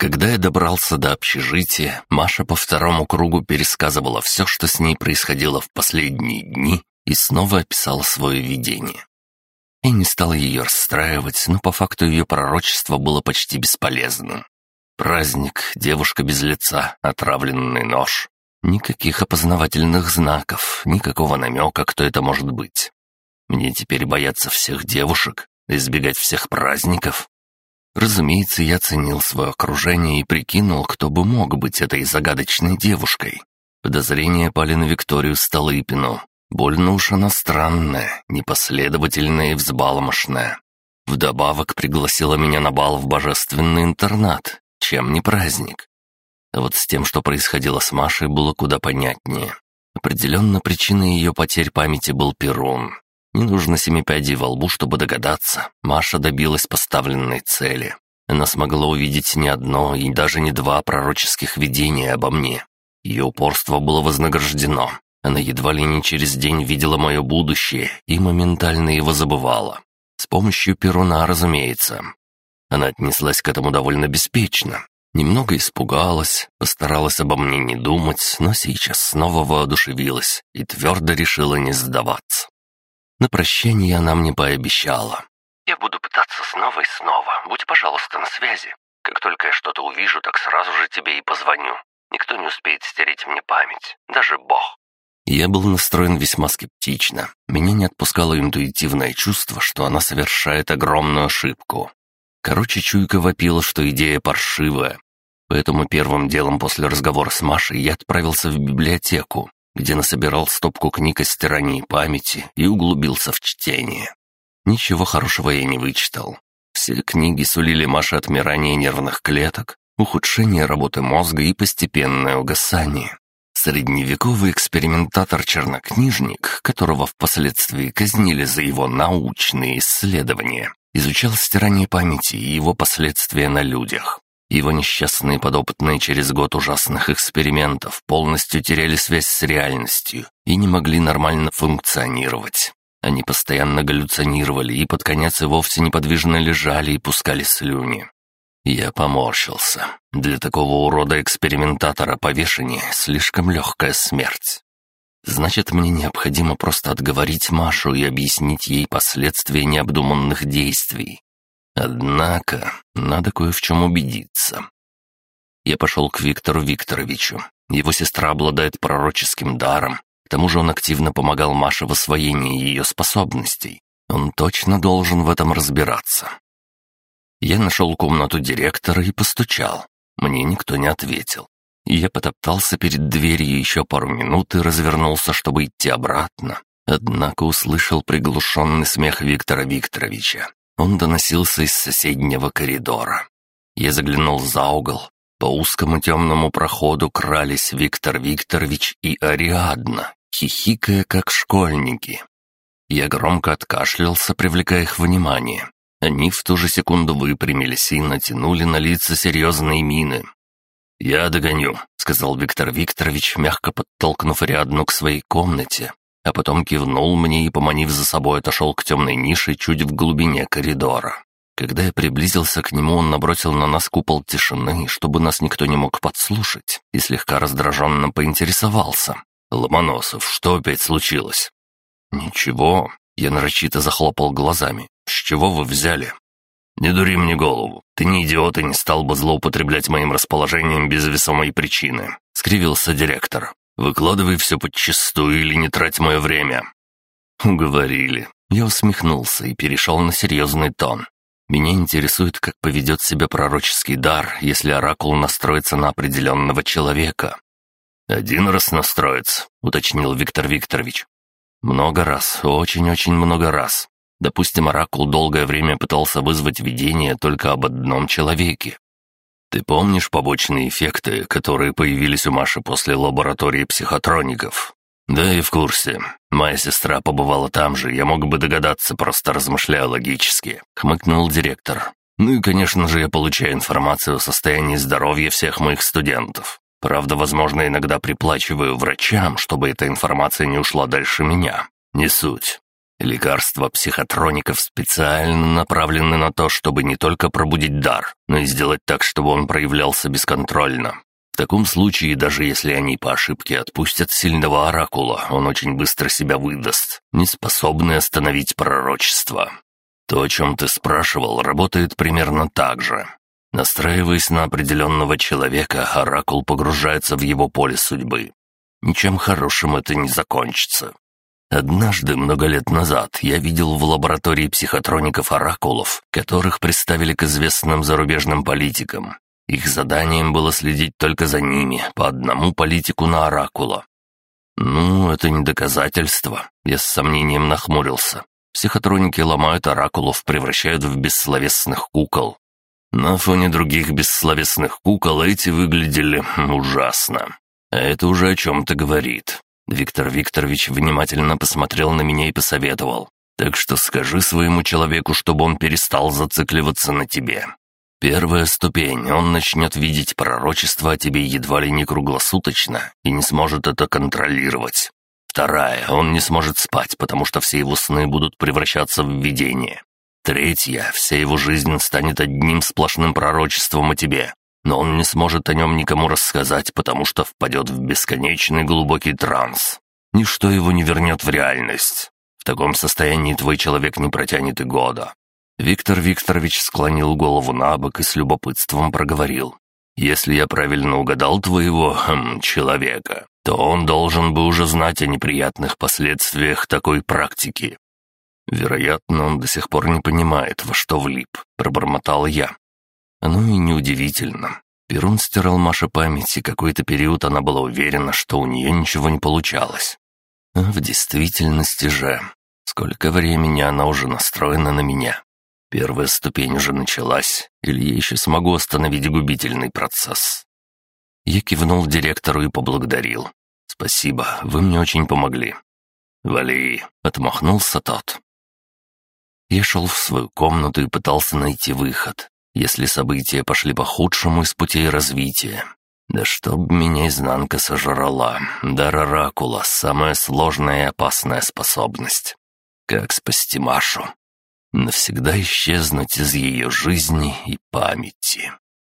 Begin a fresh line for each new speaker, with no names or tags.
Когда я добрался до общежития, Маша по второму кругу пересказывала все, что с ней происходило в последние дни, и снова описала свое видение. Я не стал ее расстраивать, но по факту ее пророчество было почти бесполезным. Праздник, девушка без лица, отравленный нож. Никаких опознавательных знаков, никакого намека, кто это может быть. Мне теперь бояться всех девушек, избегать всех праздников. Разумеется, я ценил свое окружение и прикинул, кто бы мог быть этой загадочной девушкой. Подозрения пали на Викторию Столыпину. Больно уж она странная, непоследовательная и взбалмошная. Вдобавок пригласила меня на бал в божественный интернат. Чем не праздник? А вот с тем, что происходило с Машей, было куда понятнее. Определенно причиной ее потерь памяти был Перун. Не нужно семи пядей во лбу, чтобы догадаться. Маша добилась поставленной цели. Она смогла увидеть не одно и даже не два пророческих видения обо мне. Ее упорство было вознаграждено. Она едва ли не через день видела мое будущее и моментально его забывала. С помощью Перуна, разумеется. Она отнеслась к этому довольно беспечно. Немного испугалась, постаралась обо мне не думать, но сейчас снова воодушевилась и твердо решила не сдаваться. На прощание она мне пообещала. «Я буду пытаться снова и снова. Будь, пожалуйста, на связи. Как только я что-то увижу, так сразу же тебе и позвоню. Никто не успеет стереть мне память, даже Бог». Я был настроен весьма скептично. Меня не отпускало интуитивное чувство, что она совершает огромную ошибку. Короче, чуйка вопила, что идея паршивая. Поэтому первым делом после разговора с Машей я отправился в библиотеку, где насобирал стопку книг о стирании памяти и углубился в чтение. Ничего хорошего я не вычитал. Все книги сулили Маше отмирание нервных клеток, ухудшение работы мозга и постепенное угасание. Средневековый экспериментатор-чернокнижник, которого впоследствии казнили за его научные исследования, изучал стирание памяти и его последствия на людях. Его несчастные подопытные через год ужасных экспериментов полностью теряли связь с реальностью и не могли нормально функционировать. Они постоянно галлюцинировали и под конец и вовсе неподвижно лежали и пускали слюни. Я поморщился. Для такого урода экспериментатора повешение — слишком легкая смерть. Значит, мне необходимо просто отговорить Машу и объяснить ей последствия необдуманных действий. Однако, надо кое в чем убедиться. Я пошел к Виктору Викторовичу. Его сестра обладает пророческим даром. К тому же он активно помогал Маше в освоении ее способностей. Он точно должен в этом разбираться. Я нашел комнату директора и постучал. Мне никто не ответил. Я потоптался перед дверью еще пару минут и развернулся, чтобы идти обратно. Однако услышал приглушенный смех Виктора Викторовича. Он доносился из соседнего коридора. Я заглянул за угол. По узкому темному проходу крались Виктор Викторович и Ариадна, хихикая как школьники. Я громко откашлялся, привлекая их внимание. Они в ту же секунду выпрямились и натянули на лица серьезные мины. «Я догоню», — сказал Виктор Викторович, мягко подтолкнув Ариадну к своей комнате, а потом кивнул мне и, поманив за собой, отошел к темной нише чуть в глубине коридора. Когда я приблизился к нему, он набросил на нас купол тишины, чтобы нас никто не мог подслушать, и слегка раздраженно поинтересовался. «Ломоносов, что опять случилось?» «Ничего», — я нарочито захлопал глазами. «С чего вы взяли?» «Не дури мне голову. Ты не идиот и не стал бы злоупотреблять моим расположением без весомой причины», — скривился директор. «Выкладывай все подчистую или не трать мое время». Уговорили. Я усмехнулся и перешел на серьезный тон. Меня интересует, как поведет себя пророческий дар, если оракул настроится на определенного человека. «Один раз настроится», — уточнил Виктор Викторович. «Много раз, очень-очень много раз. Допустим, Оракул долгое время пытался вызвать видение только об одном человеке. Ты помнишь побочные эффекты, которые появились у Маши после лаборатории психотроников? Да, и в курсе. Моя сестра побывала там же, я мог бы догадаться, просто размышляя логически. Хмыкнул директор. Ну и, конечно же, я получаю информацию о состоянии здоровья всех моих студентов. Правда, возможно, иногда приплачиваю врачам, чтобы эта информация не ушла дальше меня. Не суть. Лекарства психотроников специально направлены на то, чтобы не только пробудить дар, но и сделать так, чтобы он проявлялся бесконтрольно. В таком случае, даже если они по ошибке отпустят сильного оракула, он очень быстро себя выдаст, не способный остановить пророчество. То, о чем ты спрашивал, работает примерно так же. Настраиваясь на определенного человека, оракул погружается в его поле судьбы. Ничем хорошим это не закончится. Однажды, много лет назад, я видел в лаборатории психотроников оракулов, которых представили к известным зарубежным политикам. Их заданием было следить только за ними, по одному политику на оракула. Ну, это не доказательство. Я с сомнением нахмурился. Психотроники ломают оракулов, превращают в бессловесных кукол. На фоне других бессловесных кукол эти выглядели ужасно. А это уже о чем-то говорит. Виктор Викторович внимательно посмотрел на меня и посоветовал. «Так что скажи своему человеку, чтобы он перестал зацикливаться на тебе. Первая ступень, он начнет видеть пророчество о тебе едва ли не круглосуточно и не сможет это контролировать. Вторая, он не сможет спать, потому что все его сны будут превращаться в видение. Третья, вся его жизнь станет одним сплошным пророчеством о тебе, но он не сможет о нем никому рассказать, потому что впадет в бесконечный глубокий транс. Ничто его не вернет в реальность. В таком состоянии твой человек не протянет и года». Виктор Викторович склонил голову на бок и с любопытством проговорил. «Если я правильно угадал твоего хм, человека, то он должен бы уже знать о неприятных последствиях такой практики». «Вероятно, он до сих пор не понимает, во что влип», — пробормотал я. Оно и неудивительно. Перун стирал Маше память, и какой-то период она была уверена, что у нее ничего не получалось. А в действительности же, сколько времени она уже настроена на меня. Первая ступень уже началась, или я еще смогу остановить губительный процесс. Я кивнул директору и поблагодарил. «Спасибо, вы мне очень помогли». «Вали», — отмахнулся тот. Я шел в свою комнату и пытался найти выход если события пошли по худшему из путей развития. Да чтоб меня изнанка сожрала. Дар Оракула — самая сложная и опасная способность. Как спасти Машу? Навсегда исчезнуть из ее жизни и памяти.